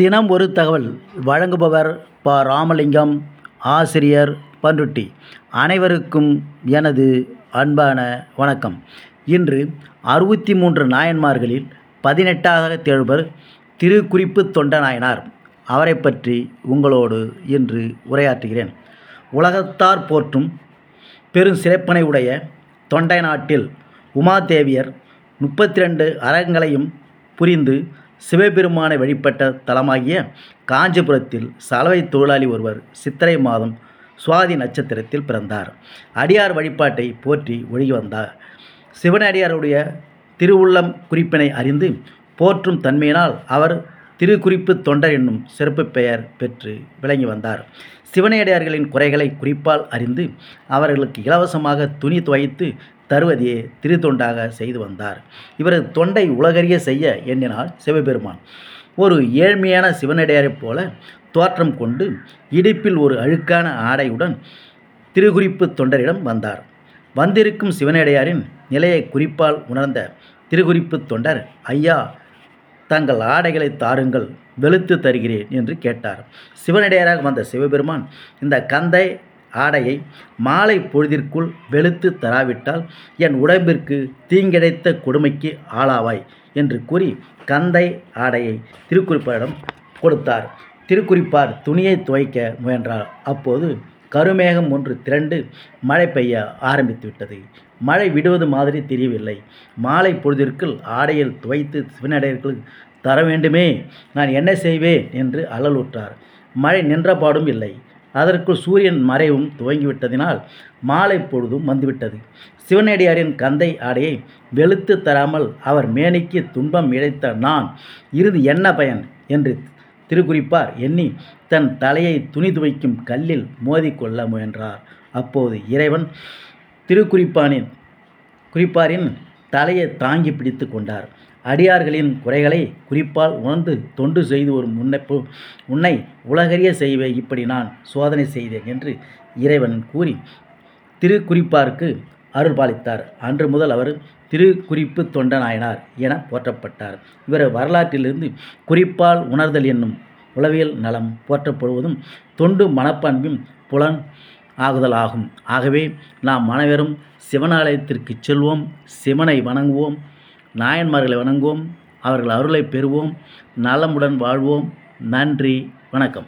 தினம் ஒரு தகவல். வழங்குபவர் ப. ராமலிங்கம் ஆசிரியர் பண்ருட்டி அனைவருக்கும் எனது அன்பான வணக்கம். இன்று அறுபத்தி மூன்று நாயன்மார்களில் பதினெட்டாக தேழ்வர் திருக்குறிப்பு தொண்ட நாயனார் அவரை பற்றி உங்களோடு இன்று உரையாற்றுகிறேன். உலகத்தார் போற்றும் பெரும் சிறப்பினை உடைய தொண்டை நாட்டில் உமாதேவியர் முப்பத்தி ரெண்டு அறங்களையும் புரிந்து சிவபெருமானை வழிபட்ட தலமாகிய காஞ்சிபுரத்தில் சலவை தொழிலாளி ஒருவர் சித்திரை மாதம் சுவாதி நட்சத்திரத்தில் பிறந்தார். அடியார் வழிபாட்டை போற்றி ஒழுகி வந்தார். சிவனடியாருடைய திருவுள்ளம் குறிப்பினை அறிந்து போற்றும் தன்மையினால் அவர் திருக்குறிப்பு தொண்டர் என்னும் சிறப்பு பெயர் பெற்று விளங்கி வந்தார். சிவனையடையார்களின் குறைகளை குறிப்பால் அறிந்து அவர்களுக்கு இலவசமாக துணி துவைத்து தருவதையே திருத்தொண்டாக செய்து வந்தார். இவரது தொண்டை உலகறிய செய்ய எண்ணினார் சிவபெருமான். ஒரு ஏழ்மையான சிவனடியாரைப் போல தோற்றம் கொண்டு இடுப்பில் ஒரு அழுக்கான ஆடையுடன் திருக்குறிப்பு தொண்டரிடம் வந்தார். வந்திருக்கும் சிவனடியாரின் நிலையை குறிப்பால் உணர்ந்த திருக்குறிப்பு தொண்டர் ஐயா தங்கள் ஆடைகளை தாருங்கள் வெளுத்து தருகிறேன் என்று கேட்டார். சிவனடியாராக வந்த சிவபெருமான் இந்த கந்தை ஆடையை மாலை பொழுதிற்குள் வெளுத்து தராவிட்டால் என் உடம்பிற்கு தீங்கிழைத்த கொடுமைக்கு ஆளாவாய் என்று கூறி கந்தை ஆடையை திருக்குறிப்பாரிடம் கொடுத்தார். திருக்குறிப்பார் துணியை துவைக்க முயன்றார். அப்போது கருமேகம் ஒன்று திரண்டு மழை பெய்ய ஆரம்பித்து விட்டது. மழை விடுவது மாதிரி தெரியவில்லை. மாலை பொழுதிற்குள் ஆடையில் துவைத்து சிவனடையர்கள் தர வேண்டுமே நான் என்ன செய்வேன் என்று அலலுற்றார் மழை நின்றபாடும் இல்லை. அதற்குள் சூரியன் மறைவும் துவங்கிவிட்டதினால் மாலை பொழுதும் வந்துவிட்டது. சிவனடியாரின் கந்தை ஆடையை வெளுத்து தராமல் அவர் மேனிக்கு துன்பம் இழைத்த நான் இறுதி என்ன பயன்? என்று திருக்குறிப்பார் எண்ணி தன் தலையை துணி துவைக்கும் கல்லில் மோதிக்கொள்ள முயன்றார். அப்போது இறைவன் திருக்குறிப்பானின் குறிப்பாரின் தலையை தாங்கி பிடித்து கொண்டார். அடியார்களின் குறைகளை குறிப்பால் உணர்ந்து தொண்டு செய்து ஒரு முன்னப்பு உன்னை உலகறிய செய்வே இப்படி நான் சோதனை செய்தேன் என்று இறைவன் கூறி திருக்குறிப்பாருக்கு அருள்பாலித்தார் அன்று முதல் அவர் திருக்குறிப்பு தொண்டநாயனார் என போற்றப்பட்டார். இவர் வரலாற்றிலிருந்து குறிப்பால் உணர்தல் என்னும் உளவியல் நலம் போற்றப்படுவதும் தொண்டு மனப்பண்பின் புலன் ஆகுதல் ஆகும் ஆகவே நாம் அனைவரும் சிவனாலயத்திற்கு செல்வோம் சிவனை வணங்குவோம் நாயன்மார்களை வணங்குவோம் அவர்கள் அருளை பெறுவோம் நலமுடன் வாழ்வோம். நன்றி வணக்கம்.